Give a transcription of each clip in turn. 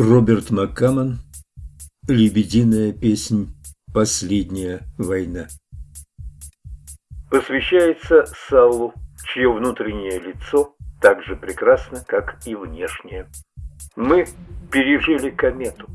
Роберт Маккамон «Лебединая песнь. Последняя война». Посвящается Саулу, чье внутреннее лицо так же прекрасно, как и внешнее. Мы пережили комету.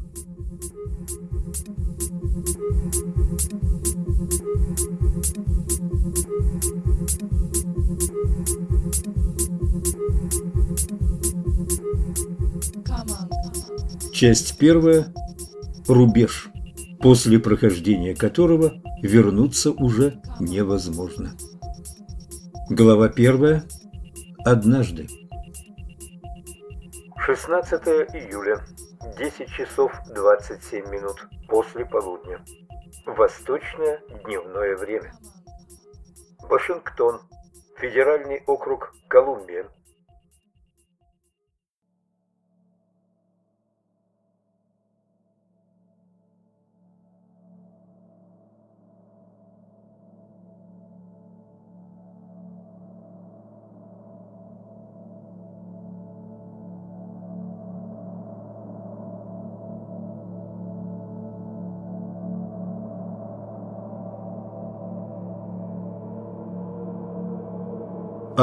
Часть первая. Рубеж, после прохождения которого вернуться уже невозможно. Глава первая. Однажды. 16 июля. 10 часов 27 минут после полудня. Восточное дневное время. Вашингтон. Федеральный округ Колумбия.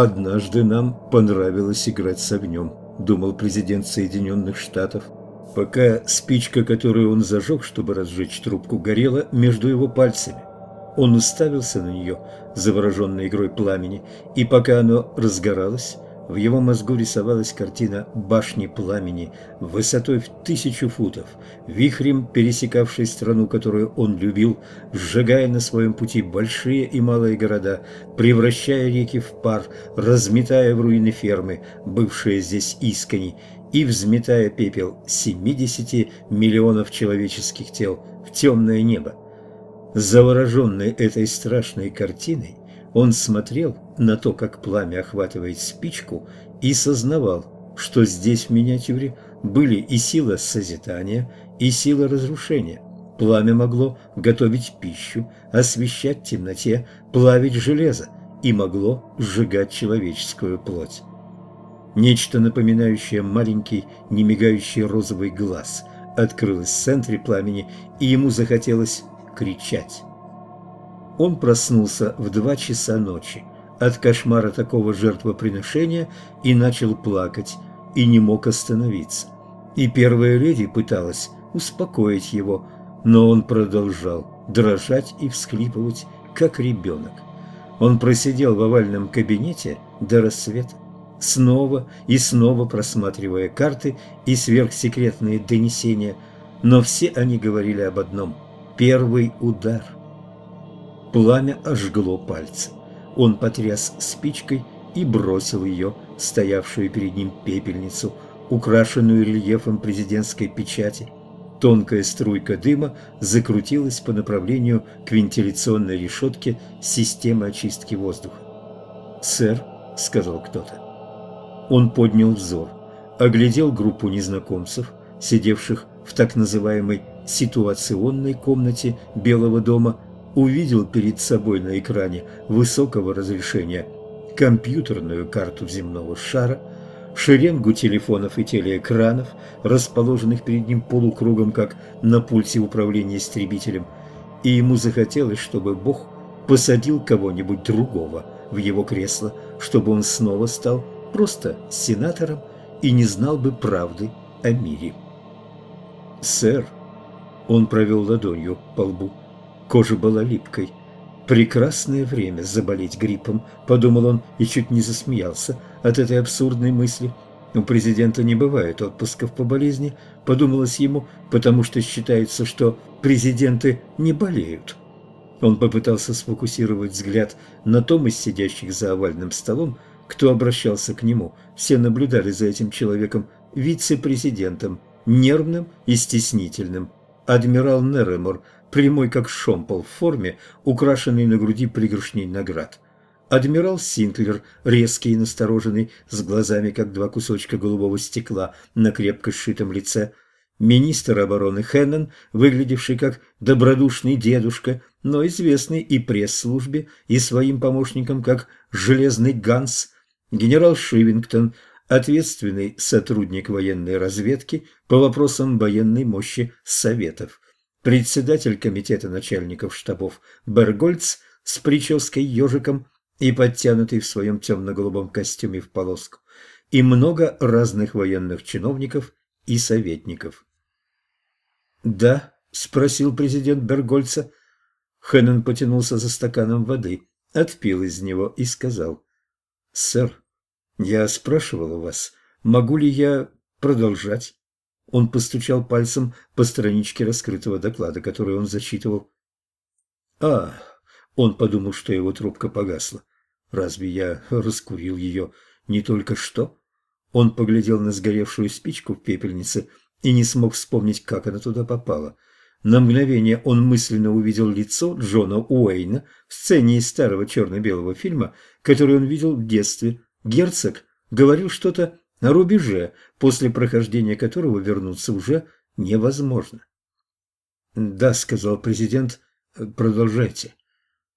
«Однажды нам понравилось играть с огнем», – думал президент Соединенных Штатов. Пока спичка, которую он зажег, чтобы разжечь трубку, горела между его пальцами. Он уставился на нее, завороженной игрой пламени, и пока оно разгоралось, в его мозгу рисовалась картина башни пламени высотой в тысячу футов, вихрем пересекавшей страну, которую он любил, сжигая на своем пути большие и малые города, превращая реки в пар, разметая в руины фермы, бывшие здесь искони, и взметая пепел 70 миллионов человеческих тел в темное небо. Завороженный этой страшной картиной, он смотрел на то, как пламя охватывает спичку, и сознавал, что здесь в миниатюре были и сила созидания, и сила разрушения. Пламя могло готовить пищу, освещать в темноте, плавить железо и могло сжигать человеческую плоть. Нечто напоминающее маленький, немигающий розовый глаз открылось в центре пламени, и ему захотелось кричать. Он проснулся в два часа ночи от кошмара такого жертвоприношения и начал плакать, и не мог остановиться. И первая леди пыталась успокоить его, но он продолжал дрожать и всхлипывать, как ребенок. Он просидел в овальном кабинете до рассвета, снова и снова просматривая карты и сверхсекретные донесения, но все они говорили об одном – первый удар – Пламя ожгло пальцы. Он потряс спичкой и бросил ее, стоявшую перед ним пепельницу, украшенную рельефом президентской печати. Тонкая струйка дыма закрутилась по направлению к вентиляционной решетке системы очистки воздуха. «Сэр», — сказал кто-то. Он поднял взор, оглядел группу незнакомцев, сидевших в так называемой ситуационной комнате Белого дома увидел перед собой на экране высокого разрешения компьютерную карту земного шара, шеренгу телефонов и телеэкранов, расположенных перед ним полукругом, как на пульте управления истребителем, и ему захотелось, чтобы Бог посадил кого-нибудь другого в его кресло, чтобы он снова стал просто сенатором и не знал бы правды о мире. «Сэр», — он провел ладонью по лбу, — Кожа была липкой. «Прекрасное время заболеть гриппом», – подумал он и чуть не засмеялся от этой абсурдной мысли. У президента не бывает отпусков по болезни, подумалось ему, потому что считается, что президенты не болеют. Он попытался сфокусировать взгляд на том из сидящих за овальным столом, кто обращался к нему. Все наблюдали за этим человеком, вице-президентом, нервным и стеснительным. Адмирал Неремор прямой как шомпол в форме, украшенный на груди пригоршней наград. Адмирал Синклер, резкий и настороженный, с глазами, как два кусочка голубого стекла на крепко сшитом лице. Министр обороны Хеннон, выглядевший как добродушный дедушка, но известный и пресс-службе, и своим помощникам как «железный Ганс», генерал Шивингтон, ответственный сотрудник военной разведки по вопросам военной мощи Советов, председатель комитета начальников штабов Бергольц с прической ежиком и подтянутый в своем темно-голубом костюме в полоску, и много разных военных чиновников и советников. «Да?» – спросил президент Бергольца. Хеннон потянулся за стаканом воды, отпил из него и сказал. «Сэр, я спрашивал у вас, могу ли я продолжать?» Он постучал пальцем по страничке раскрытого доклада, который он зачитывал. «А, он подумал, что его трубка погасла. Разве я раскурил ее не только что?» Он поглядел на сгоревшую спичку в пепельнице и не смог вспомнить, как она туда попала. На мгновение он мысленно увидел лицо Джона Уэйна в сцене из старого черно-белого фильма, который он видел в детстве. Герцог говорил что-то на рубеже, после прохождения которого вернуться уже невозможно. «Да», — сказал президент, — «продолжайте».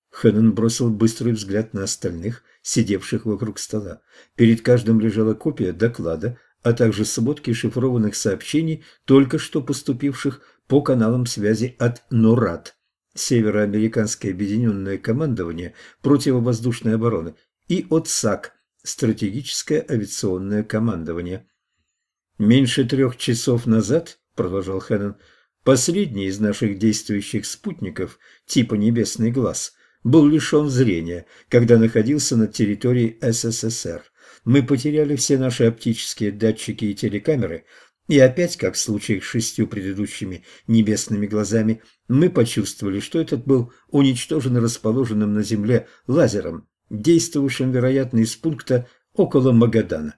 Хэннон бросил быстрый взгляд на остальных, сидевших вокруг стола. Перед каждым лежала копия доклада, а также сводки шифрованных сообщений, только что поступивших по каналам связи от НОРАД, Североамериканское объединенное командование противовоздушной обороны, и от САК, Стратегическое авиационное командование. «Меньше трех часов назад», – продолжал Хэннон, – «последний из наших действующих спутников, типа «Небесный глаз», был лишен зрения, когда находился на территории СССР мы потеряли все наши оптические датчики и телекамеры, и опять, как в случае с шестью предыдущими небесными глазами, мы почувствовали, что этот был уничтожен расположенным на Земле лазером, действовавшим, вероятно, из пункта около Магадана.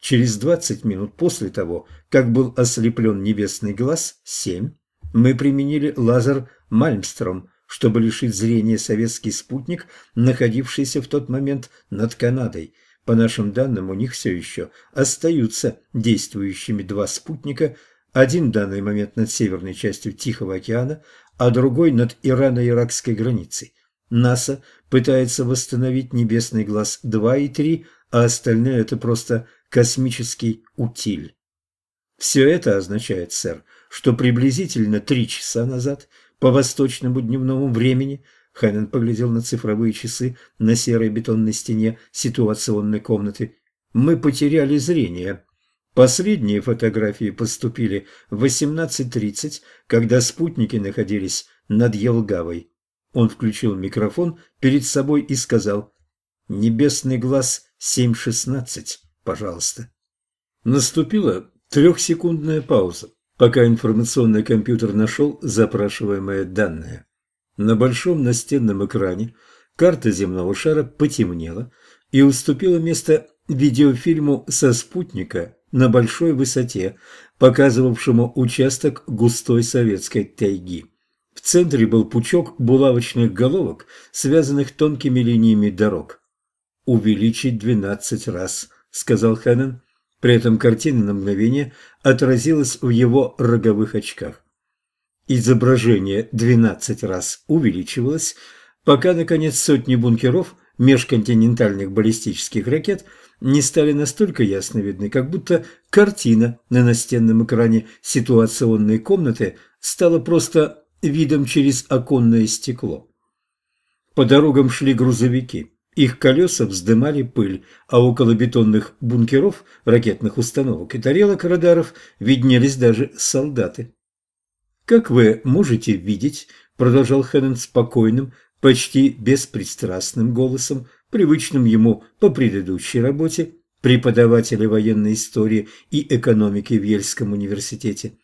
Через 20 минут после того, как был ослеплен небесный глаз 7, мы применили лазер Мальмстром, чтобы лишить зрения советский спутник, находившийся в тот момент над Канадой – по нашим данным, у них все еще остаются действующими два спутника, один в данный момент над северной частью Тихого океана, а другой над Ирано-Иракской границей. НАСА пытается восстановить небесный глаз 2 и 3, а остальное – это просто космический утиль. Все это означает, сэр, что приблизительно три часа назад по восточному дневному времени Хайнен поглядел на цифровые часы на серой бетонной стене ситуационной комнаты. «Мы потеряли зрение». Последние фотографии поступили в 18.30, когда спутники находились над Елгавой. Он включил микрофон перед собой и сказал «Небесный глаз 7.16, пожалуйста». Наступила трехсекундная пауза, пока информационный компьютер нашел запрашиваемые данные. На большом настенном экране карта земного шара потемнела и уступила место видеофильму со спутника на большой высоте, показывавшему участок густой советской тайги. В центре был пучок булавочных головок, связанных тонкими линиями дорог. «Увеличить двенадцать раз», — сказал Хэннон. При этом картина на мгновение отразилась в его роговых очках. Изображение 12 раз увеличивалось, пока, наконец, сотни бункеров межконтинентальных баллистических ракет не стали настолько ясно видны, как будто картина на настенном экране ситуационной комнаты стала просто видом через оконное стекло. По дорогам шли грузовики. Их колеса вздымали пыль, а около бетонных бункеров, ракетных установок и тарелок радаров виднелись даже солдаты. «Как вы можете видеть», – продолжал Хэннон спокойным, почти беспристрастным голосом, привычным ему по предыдущей работе, преподавателя военной истории и экономики в Ельском университете.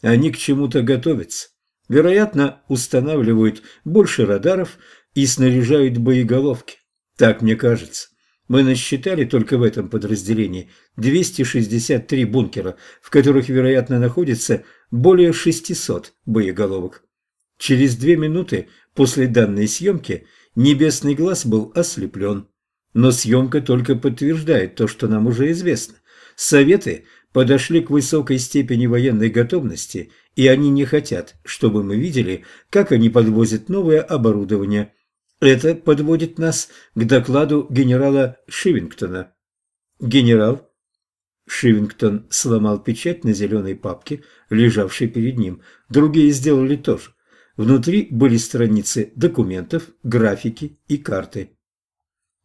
Они к чему-то готовятся. Вероятно, устанавливают больше радаров и снаряжают боеголовки. Так мне кажется. Мы насчитали только в этом подразделении 263 бункера, в которых, вероятно, находится более 600 боеголовок. Через две минуты после данной съемки небесный глаз был ослеплен. Но съемка только подтверждает то, что нам уже известно. Советы подошли к высокой степени военной готовности, и они не хотят, чтобы мы видели, как они подвозят новое оборудование. Это подводит нас к докладу генерала Шивингтона. Генерал Шивингтон сломал печать на зеленой папке, лежавшей перед ним. Другие сделали то же. Внутри были страницы документов, графики и карты.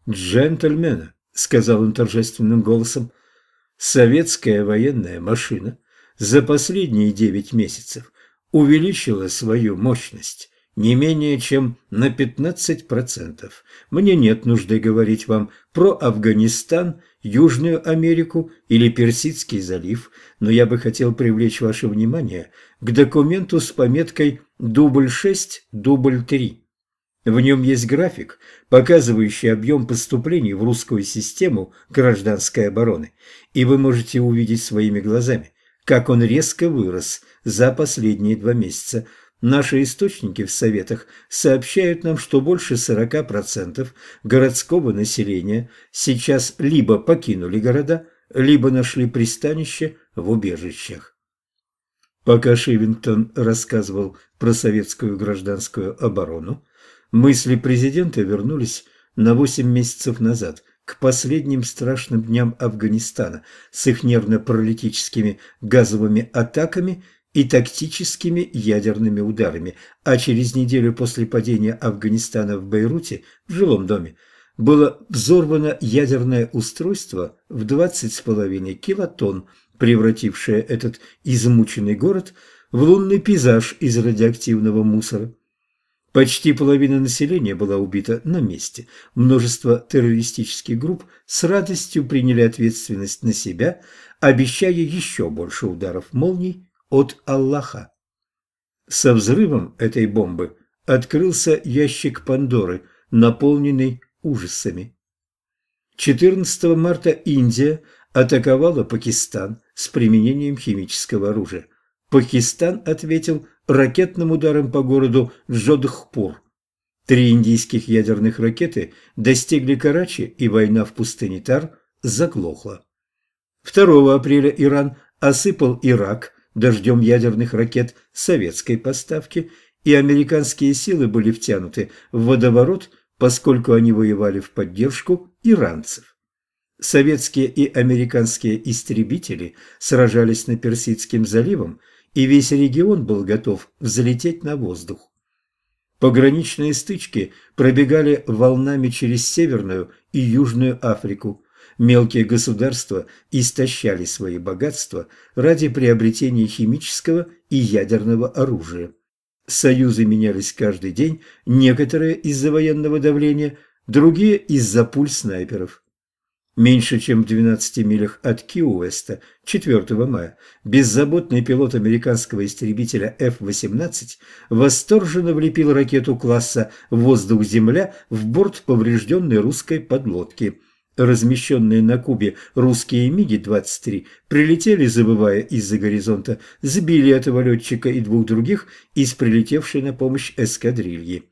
«Джентльмены», — сказал он торжественным голосом, — «советская военная машина за последние девять месяцев увеличила свою мощность не менее чем на 15%. Мне нет нужды говорить вам про Афганистан, Южную Америку или Персидский залив, но я бы хотел привлечь ваше внимание к документу с пометкой «Дубль 6, дубль 3». В нем есть график, показывающий объем поступлений в русскую систему гражданской обороны, и вы можете увидеть своими глазами, как он резко вырос за последние два месяца – Наши источники в Советах сообщают нам, что больше 40% городского населения сейчас либо покинули города, либо нашли пристанище в убежищах. Пока Шивингтон рассказывал про советскую гражданскую оборону, мысли президента вернулись на 8 месяцев назад – к последним страшным дням Афганистана с их нервно-паралитическими газовыми атаками и тактическими ядерными ударами, а через неделю после падения Афганистана в Бейруте, в жилом доме, было взорвано ядерное устройство в 20,5 килотонн, превратившее этот измученный город в лунный пейзаж из радиоактивного мусора. Почти половина населения была убита на месте. Множество террористических групп с радостью приняли ответственность на себя, обещая еще больше ударов молний от Аллаха. Со взрывом этой бомбы открылся ящик Пандоры, наполненный ужасами. 14 марта Индия атаковала Пакистан с применением химического оружия. Пакистан ответил ракетным ударом по городу Джодхпур. Три индийских ядерных ракеты достигли Карачи, и война в пустыне Тар заглохла. 2 апреля Иран осыпал Ирак дождем ядерных ракет советской поставки, и американские силы были втянуты в водоворот, поскольку они воевали в поддержку иранцев. Советские и американские истребители сражались на Персидским заливом, и весь регион был готов взлететь на воздух. Пограничные стычки пробегали волнами через Северную и Южную Африку, Мелкие государства истощали свои богатства ради приобретения химического и ядерного оружия. Союзы менялись каждый день, некоторые из-за военного давления, другие из-за пуль снайперов. Меньше чем в 12 милях от Ки-Уэста 4 мая беззаботный пилот американского истребителя F-18 восторженно влепил ракету класса «Воздух-Земля» в борт поврежденной русской подлодки – размещенные на Кубе русские МиГи-23 прилетели, забывая из-за горизонта, сбили этого летчика и двух других из прилетевшей на помощь эскадрильи.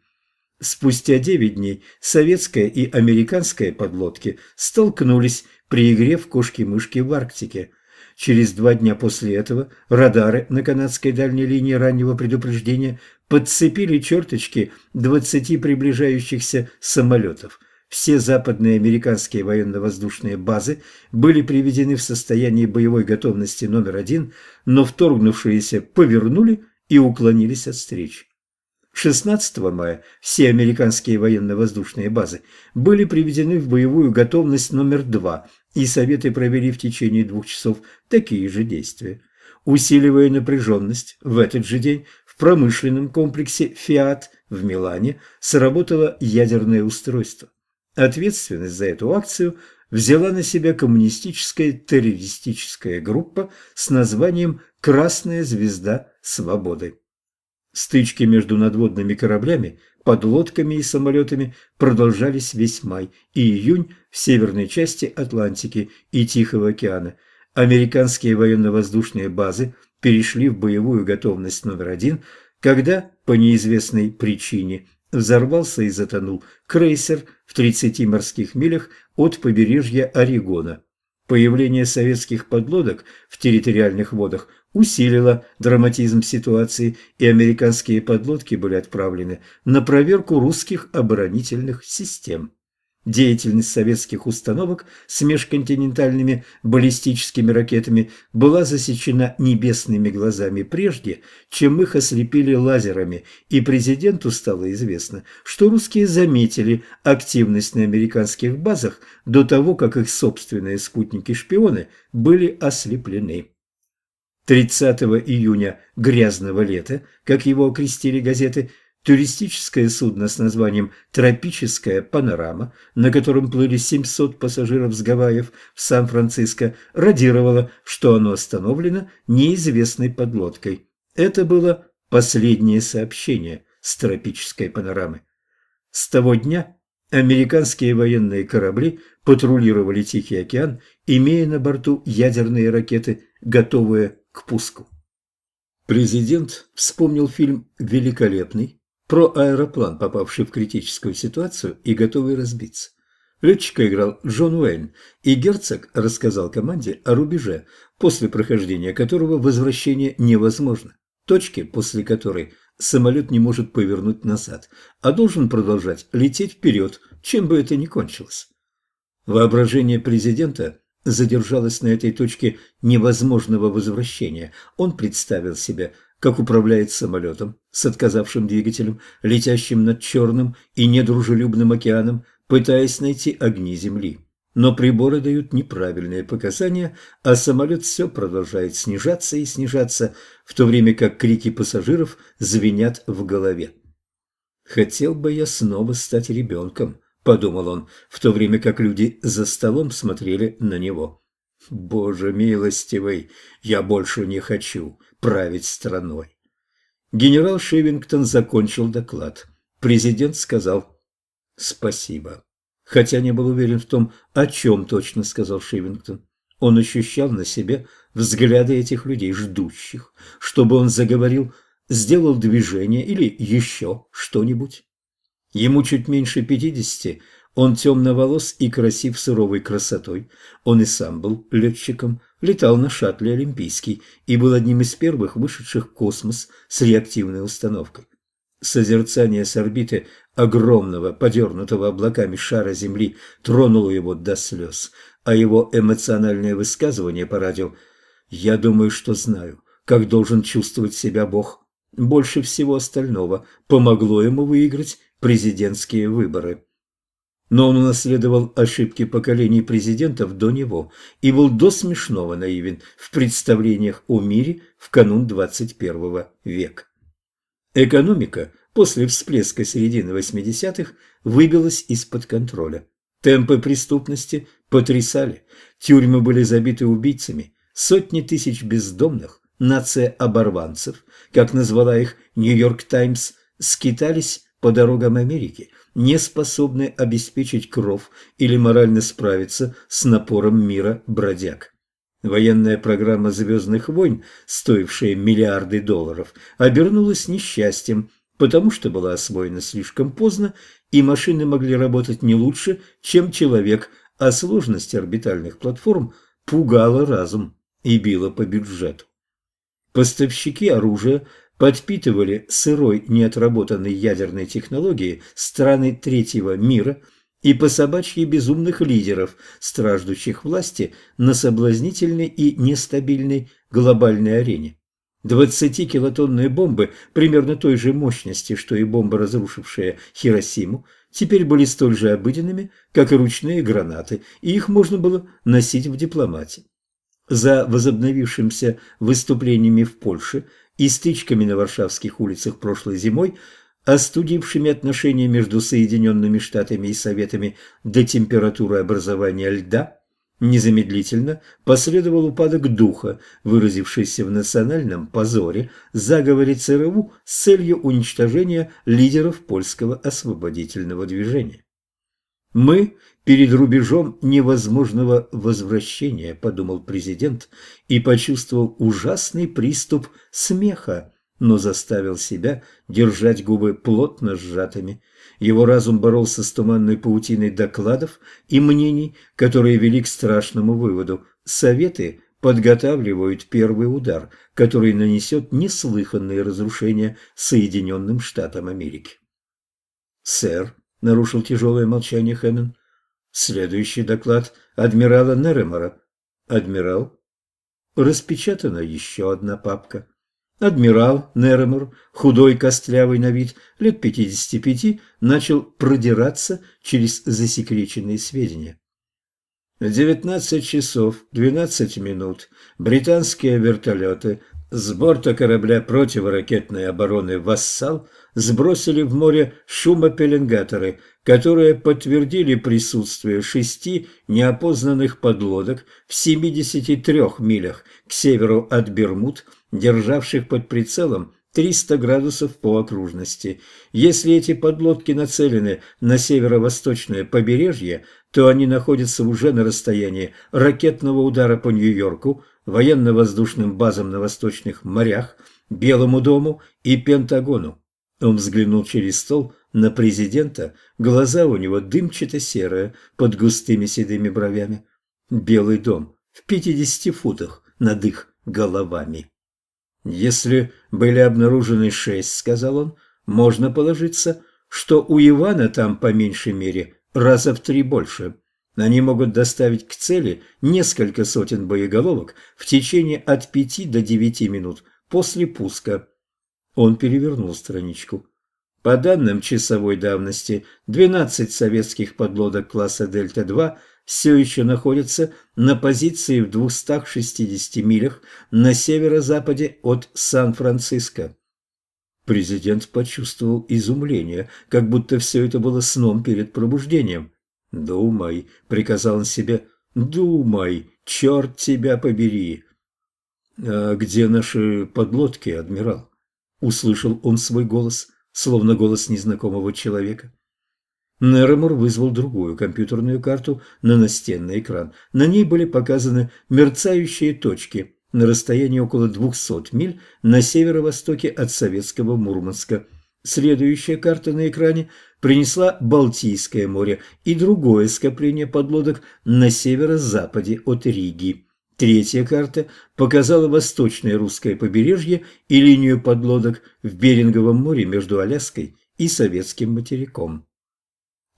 Спустя девять дней советская и американская подлодки столкнулись при игре в кошки-мышки в Арктике. Через два дня после этого радары на канадской дальней линии раннего предупреждения подцепили черточки 20 приближающихся самолетов – все западные американские военно-воздушные базы были приведены в состояние боевой готовности номер один, но вторгнувшиеся повернули и уклонились от встречи. 16 мая все американские военно-воздушные базы были приведены в боевую готовность номер два, и Советы провели в течение двух часов такие же действия. Усиливая напряженность, в этот же день в промышленном комплексе «Фиат» в Милане сработало ядерное устройство. Ответственность за эту акцию взяла на себя коммунистическая террористическая группа с названием «Красная звезда свободы». Стычки между надводными кораблями, подлодками и самолетами продолжались весь май и июнь в северной части Атлантики и Тихого океана. Американские военно-воздушные базы перешли в боевую готовность номер один – когда, по неизвестной причине, взорвался и затонул крейсер в 30 морских милях от побережья Орегона. Появление советских подлодок в территориальных водах усилило драматизм ситуации, и американские подлодки были отправлены на проверку русских оборонительных систем. Деятельность советских установок с межконтинентальными баллистическими ракетами была засечена небесными глазами прежде, чем их ослепили лазерами, и президенту стало известно, что русские заметили активность на американских базах до того, как их собственные спутники-шпионы были ослеплены. 30 июня грязного лета, как его окрестили газеты, Туристическое судно с названием «Тропическая панорама», на котором плыли 700 пассажиров с Гавайев в Сан-Франциско, радировало, что оно остановлено неизвестной подлодкой. Это было последнее сообщение с тропической панорамы. С того дня американские военные корабли патрулировали Тихий океан, имея на борту ядерные ракеты, готовые к пуску. Президент вспомнил фильм «Великолепный» про аэроплан, попавший в критическую ситуацию и готовый разбиться. Летчика играл Джон Уэйн, и герцог рассказал команде о рубеже, после прохождения которого возвращение невозможно, точке, после которой самолет не может повернуть назад, а должен продолжать лететь вперед, чем бы это ни кончилось. Воображение президента задержалось на этой точке невозможного возвращения. Он представил себе как управляет самолетом с отказавшим двигателем, летящим над черным и недружелюбным океаном, пытаясь найти огни Земли. Но приборы дают неправильные показания, а самолет все продолжает снижаться и снижаться, в то время как крики пассажиров звенят в голове. «Хотел бы я снова стать ребенком», – подумал он, в то время как люди за столом смотрели на него. «Боже милостивый, я больше не хочу править страной. Генерал Шевингтон закончил доклад. Президент сказал «Спасибо». Хотя не был уверен в том, о чем точно сказал Шевингтон. Он ощущал на себе взгляды этих людей, ждущих, чтобы он заговорил, сделал движение или еще что-нибудь. Ему чуть меньше пятидесяти, он темноволос и красив суровой красотой. Он и сам был летчиком, летал на шаттле «Олимпийский» и был одним из первых вышедших в космос с реактивной установкой. Созерцание с орбиты огромного, подернутого облаками шара Земли тронуло его до слез, а его эмоциональное высказывание по радио «Я думаю, что знаю, как должен чувствовать себя Бог» больше всего остального помогло ему выиграть президентские выборы но он унаследовал ошибки поколений президентов до него и был до смешного наивен в представлениях о мире в канун 21 века. Экономика после всплеска середины 80-х выбилась из-под контроля. Темпы преступности потрясали, тюрьмы были забиты убийцами, сотни тысяч бездомных, нация оборванцев, как назвала их «Нью-Йорк Таймс», скитались по дорогам Америки – не способны обеспечить кров или морально справиться с напором мира бродяг. Военная программа «Звездных войн», стоившая миллиарды долларов, обернулась несчастьем, потому что была освоена слишком поздно, и машины могли работать не лучше, чем человек, а сложность орбитальных платформ пугала разум и била по бюджету. Поставщики оружия подпитывали сырой неотработанной ядерной технологией страны третьего мира и по собачьи безумных лидеров, страждущих власти на соблазнительной и нестабильной глобальной арене. 20-килотонные бомбы примерно той же мощности, что и бомба, разрушившая Хиросиму, теперь были столь же обыденными, как и ручные гранаты, и их можно было носить в дипломате. За возобновившимся выступлениями в Польше – и стычками на варшавских улицах прошлой зимой, остудившими отношения между Соединенными Штатами и Советами до температуры образования льда, незамедлительно последовал упадок духа, выразившийся в национальном позоре, заговоре ЦРУ с целью уничтожения лидеров польского освободительного движения. «Мы перед рубежом невозможного возвращения», – подумал президент и почувствовал ужасный приступ смеха но заставил себя держать губы плотно сжатыми. Его разум боролся с туманной паутиной докладов и мнений, которые вели к страшному выводу. Советы подготавливают первый удар, который нанесет неслыханные разрушения Соединенным Штатам Америки. «Сэр», — нарушил тяжелое молчание Хэннон, — «следующий доклад адмирала Неремора». «Адмирал?» Распечатана еще одна папка. Адмирал Неремор, худой, костлявый на вид, лет 55, начал продираться через засекреченные сведения. В 19 часов 12 минут британские вертолеты с борта корабля противоракетной обороны «Вассал» сбросили в море шумопеленгаторы, которые подтвердили присутствие шести неопознанных подлодок в 73 милях к северу от Бермуд, державших под прицелом 300 градусов по окружности. Если эти подлодки нацелены на северо-восточное побережье, то они находятся уже на расстоянии ракетного удара по Нью-Йорку, военно-воздушным базам на восточных морях, Белому дому и Пентагону. Он взглянул через стол на президента, глаза у него дымчато-серые, под густыми седыми бровями. Белый дом в пятидесяти футах над их головами. «Если были обнаружены шесть, — сказал он, — можно положиться, что у Ивана там по меньшей мере раза в три больше. Они могут доставить к цели несколько сотен боеголовок в течение от пяти до девяти минут после пуска. Он перевернул страничку. По данным часовой давности, 12 советских подлодок класса «Дельта-2» все еще находятся на позиции в 260 милях на северо-западе от Сан-Франциско. Президент почувствовал изумление, как будто все это было сном перед пробуждением. «Думай», — приказал он себе, — «думай, черт тебя побери». «А где наши подлодки, адмирал?» — услышал он свой голос, словно голос незнакомого человека. Неремор вызвал другую компьютерную карту на настенный экран. На ней были показаны мерцающие точки на расстоянии около 200 миль на северо-востоке от советского Мурманска. Следующая карта на экране принесла Балтийское море и другое скопление подлодок на северо-западе от Риги. Третья карта показала восточное русское побережье и линию подлодок в Беринговом море между Аляской и Советским материком.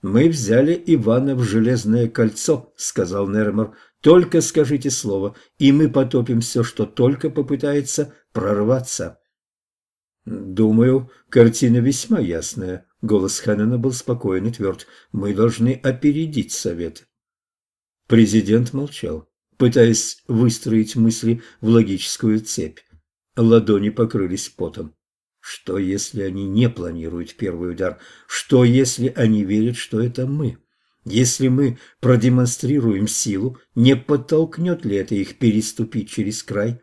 «Мы взяли Ивана в железное кольцо», — сказал Нермор. «Только скажите слово, и мы потопим все, что только попытается прорваться». «Думаю, картина весьма ясная», — голос Хэннона был спокоен и тверд. «Мы должны опередить совет». Президент молчал, пытаясь выстроить мысли в логическую цепь. Ладони покрылись потом. Что, если они не планируют первый удар? Что, если они верят, что это мы? Если мы продемонстрируем силу, не подтолкнет ли это их переступить через край?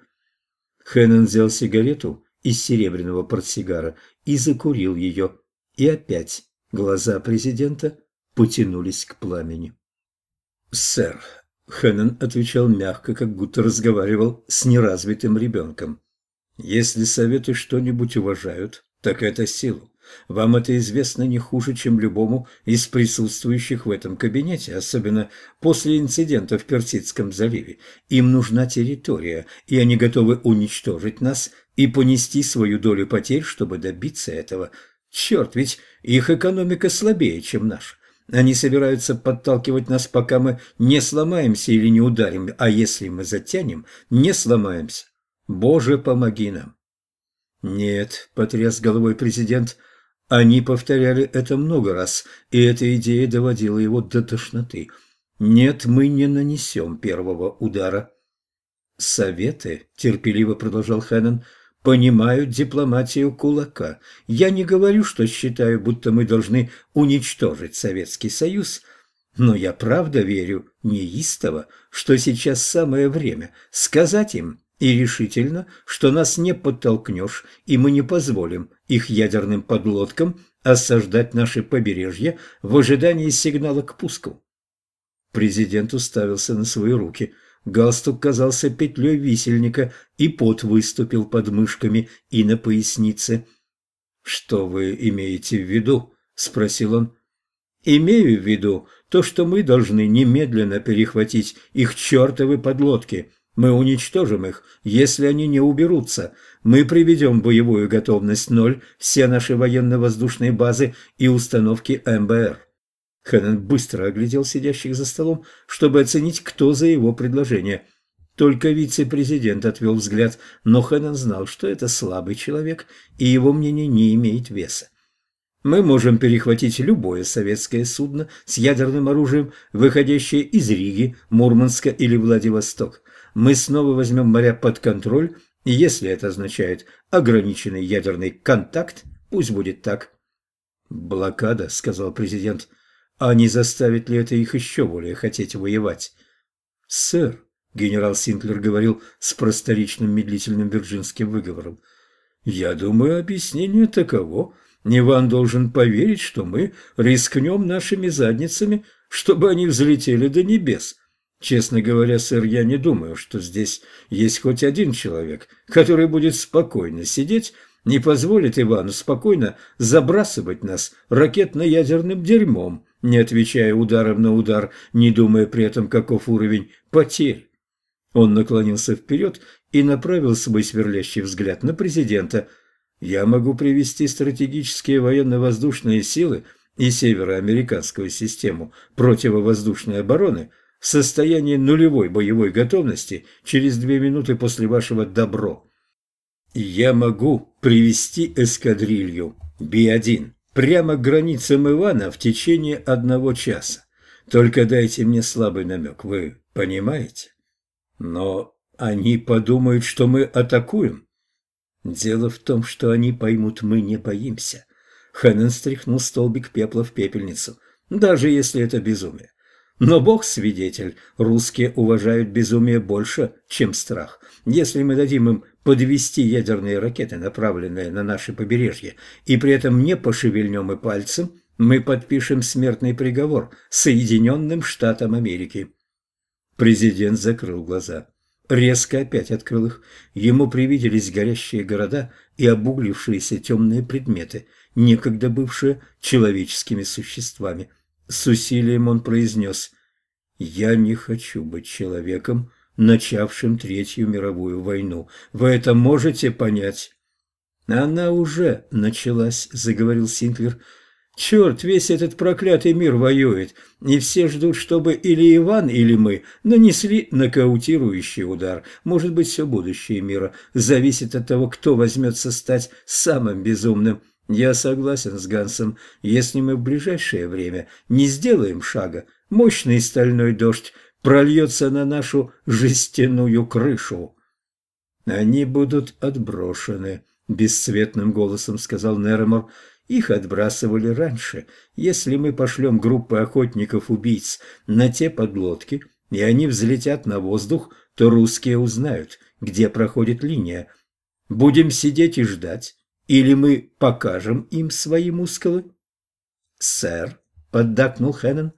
Хэннон взял сигарету из серебряного портсигара и закурил ее. И опять глаза президента потянулись к пламени. «Сэр», — Хэннон отвечал мягко, как будто разговаривал с неразвитым ребенком, если советы что-нибудь уважают, так это силу. Вам это известно не хуже, чем любому из присутствующих в этом кабинете, особенно после инцидента в Персидском заливе. Им нужна территория, и они готовы уничтожить нас и понести свою долю потерь, чтобы добиться этого. Черт, ведь их экономика слабее, чем наша. Они собираются подталкивать нас, пока мы не сломаемся или не ударим, а если мы затянем, не сломаемся. Боже, помоги нам!» «Нет», — потряс головой президент, — «они повторяли это много раз, и эта идея доводила его до тошноты. Нет, мы не нанесем первого удара». «Советы», — терпеливо продолжал Хэннон, — «понимают дипломатию кулака. Я не говорю, что считаю, будто мы должны уничтожить Советский Союз». Но я правда верю неистово, что сейчас самое время сказать им и решительно, что нас не подтолкнешь, и мы не позволим их ядерным подлодкам осаждать наши побережья в ожидании сигнала к пуску. Президент уставился на свои руки. Галстук казался петлей висельника, и пот выступил под мышками и на пояснице. «Что вы имеете в виду?» – спросил он. «Имею в виду то, что мы должны немедленно перехватить их чертовы подлодки. Мы уничтожим их, если они не уберутся. Мы приведем боевую готовность ноль все наши военно-воздушные базы и установки МБР». Хэннон быстро оглядел сидящих за столом, чтобы оценить, кто за его предложение. Только вице-президент отвел взгляд, но Хэннон знал, что это слабый человек, и его мнение не имеет веса. Мы можем перехватить любое советское судно с ядерным оружием, выходящее из Риги, Мурманска или Владивосток. Мы снова возьмем моря под контроль, и если это означает ограниченный ядерный контакт, пусть будет так. «Блокада», — сказал президент, — а не заставит ли это их еще более хотеть воевать? «Сэр», — генерал Синклер говорил с просторечным медлительным вирджинским выговором, «я думаю, объяснение таково. Неван должен поверить, что мы рискнем нашими задницами, чтобы они взлетели до небес». Честно говоря, сэр, я не думаю, что здесь есть хоть один человек, который будет спокойно сидеть, не позволит Ивану спокойно забрасывать нас ракетно-ядерным дерьмом не отвечая ударом на удар, не думая при этом, каков уровень потерь. Он наклонился вперед и направил свой сверлящий взгляд на президента. «Я могу привести стратегические военно-воздушные силы и североамериканскую систему противовоздушной обороны в состоянии нулевой боевой готовности через две минуты после вашего «добро». Я могу привести эскадрилью Би-1 прямо к границам Ивана в течение одного часа. Только дайте мне слабый намек, вы понимаете? Но они подумают, что мы атакуем. Дело в том, что они поймут, мы не боимся. Хэннон стряхнул столбик пепла в пепельницу, даже если это безумие. Но Бог свидетель, русские уважают безумие больше, чем страх. Если мы дадим им подвести ядерные ракеты, направленные на наше побережье, и при этом не пошевельнем и пальцем, мы подпишем смертный приговор Соединенным Штатам Америки. Президент закрыл глаза. Резко опять открыл их. Ему привиделись горящие города и обуглившиеся темные предметы, некогда бывшие человеческими существами. С усилием он произнес «Я не хочу быть человеком, начавшим Третью мировую войну. Вы это можете понять?» «Она уже началась», — заговорил Синклер. «Черт, весь этот проклятый мир воюет, и все ждут, чтобы или Иван, или мы нанесли нокаутирующий удар. Может быть, все будущее мира зависит от того, кто возьмется стать самым безумным». Я согласен с Гансом. Если мы в ближайшее время не сделаем шага, мощный стальной дождь прольется на нашу жестяную крышу. Они будут отброшены, бесцветным голосом сказал Неремор. Их отбрасывали раньше. Если мы пошлем группы охотников-убийц на те подлодки, и они взлетят на воздух, то русские узнают, где проходит линия. Будем сидеть и ждать, или мы покажем им свои мускулы? Сэр, поддакнул Хеннон.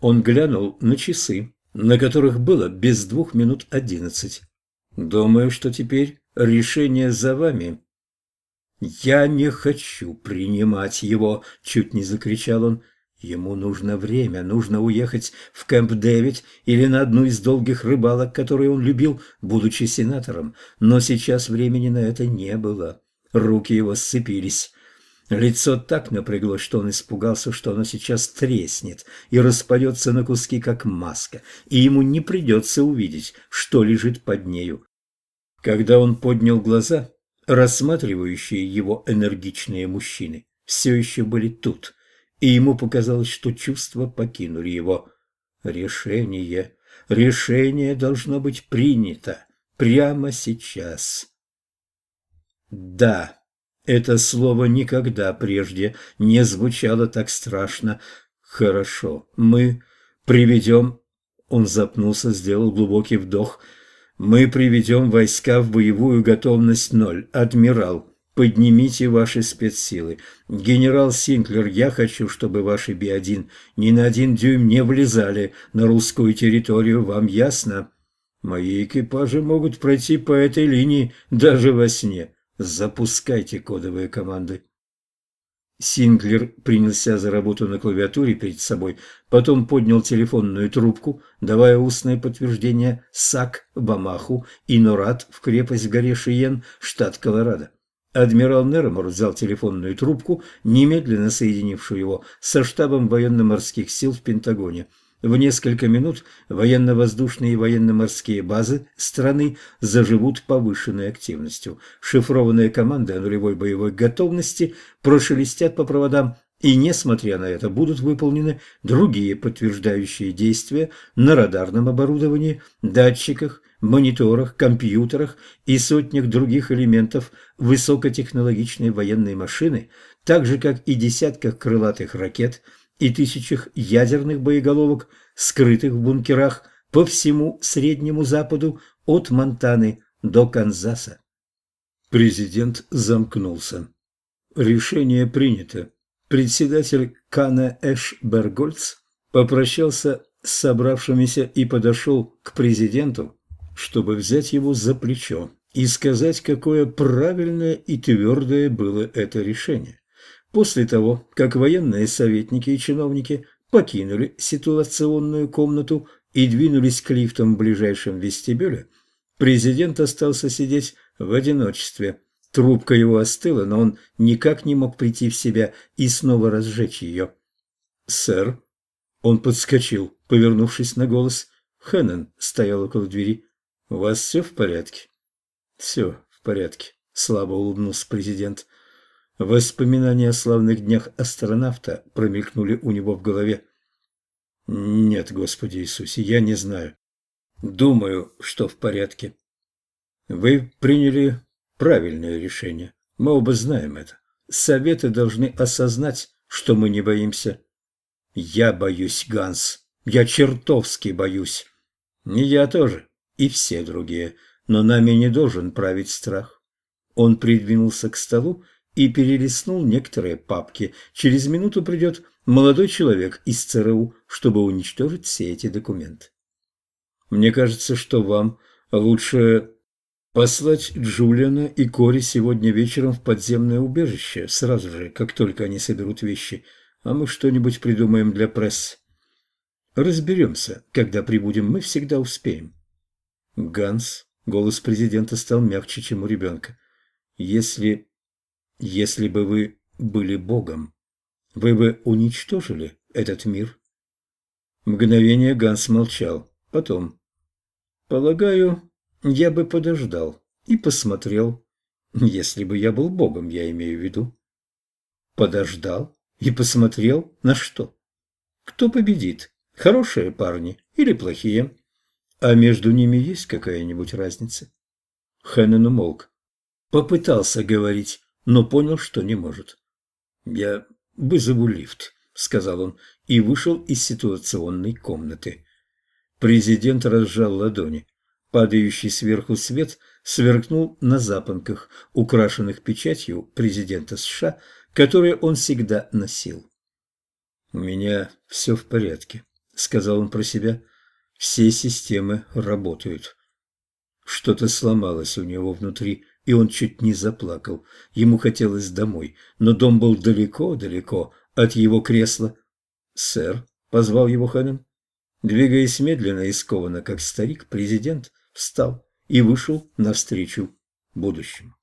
Он глянул на часы на которых было без двух минут одиннадцать. Думаю, что теперь решение за вами. «Я не хочу принимать его!» – чуть не закричал он. Ему нужно время, нужно уехать в Кэмп-Дэвид или на одну из долгих рыбалок, которые он любил, будучи сенатором. Но сейчас времени на это не было. Руки его сцепились. Лицо так напряглось, что он испугался, что оно сейчас треснет и распадется на куски, как маска, и ему не придется увидеть, что лежит под нею. Когда он поднял глаза, рассматривающие его энергичные мужчины все еще были тут, и ему показалось, что чувства покинули его. Решение, решение должно быть принято прямо сейчас. Да. Это слово никогда прежде не звучало так страшно. Хорошо, мы приведем... Он запнулся, сделал глубокий вдох. Мы приведем войска в боевую готовность ноль. Адмирал, поднимите ваши спецсилы. Генерал Синклер, я хочу, чтобы ваши Би-1 ни на один дюйм не влезали на русскую территорию. Вам ясно? Мои экипажи могут пройти по этой линии даже во сне. Запускайте кодовые команды. Синглер принялся за работу на клавиатуре перед собой, потом поднял телефонную трубку, давая устное подтверждение САК в Амаху и НОРАД в крепость горе Шиен, штат Колорадо. Адмирал Неромор взял телефонную трубку, немедленно соединившую его со штабом военно-морских сил в Пентагоне – в несколько минут военно-воздушные и военно-морские базы страны заживут повышенной активностью. Шифрованные команды о нулевой боевой готовности прошелестят по проводам и, несмотря на это, будут выполнены другие подтверждающие действия на радарном оборудовании, датчиках, мониторах, компьютерах и сотнях других элементов высокотехнологичной военной машины, так же, как и десятках крылатых ракет – и тысячах ядерных боеголовок, скрытых в бункерах по всему Среднему Западу от Монтаны до Канзаса. Президент замкнулся. Решение принято. Председатель Кана Эш Бергольц попрощался с собравшимися и подошел к президенту, чтобы взять его за плечо и сказать, какое правильное и твердое было это решение. После того, как военные советники и чиновники покинули ситуационную комнату и двинулись к лифтам в ближайшем вестибюле, президент остался сидеть в одиночестве. Трубка его остыла, но он никак не мог прийти в себя и снова разжечь ее. «Сэр?» Он подскочил, повернувшись на голос. Хэннон стоял около двери. «У вас все в порядке?» «Все в порядке», — слабо улыбнулся президент. Воспоминания о славных днях астронавта промелькнули у него в голове. «Нет, Господи Иисусе, я не знаю. Думаю, что в порядке. Вы приняли правильное решение. Мы оба знаем это. Советы должны осознать, что мы не боимся. Я боюсь, Ганс. Я чертовски боюсь. И я тоже. И все другие. Но нами не должен править страх. Он придвинулся к столу и перелистнул некоторые папки. Через минуту придет молодой человек из ЦРУ, чтобы уничтожить все эти документы. Мне кажется, что вам лучше послать Джулиана и Кори сегодня вечером в подземное убежище, сразу же, как только они соберут вещи, а мы что-нибудь придумаем для прессы. Разберемся, когда прибудем, мы всегда успеем. Ганс, голос президента стал мягче, чем у ребенка. Если если бы вы были Богом, вы бы уничтожили этот мир? Мгновение Ганс молчал. Потом. Полагаю, я бы подождал и посмотрел. Если бы я был Богом, я имею в виду. Подождал и посмотрел на что? Кто победит? Хорошие парни или плохие? А между ними есть какая-нибудь разница? Хэннон умолк. Попытался говорить, но понял, что не может. «Я вызову лифт», — сказал он, и вышел из ситуационной комнаты. Президент разжал ладони. Падающий сверху свет сверкнул на запонках, украшенных печатью президента США, которые он всегда носил. «У меня все в порядке», — сказал он про себя. «Все системы работают». Что-то сломалось у него внутри, и он чуть не заплакал. Ему хотелось домой, но дом был далеко-далеко от его кресла. «Сэр», — позвал его Хэннон. Двигаясь медленно и скованно, как старик, президент встал и вышел навстречу будущему.